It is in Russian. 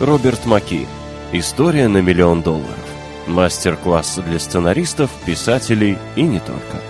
Роберт Маки. История на миллион долларов. Мастер-класс для сценаристов, писателей и не только.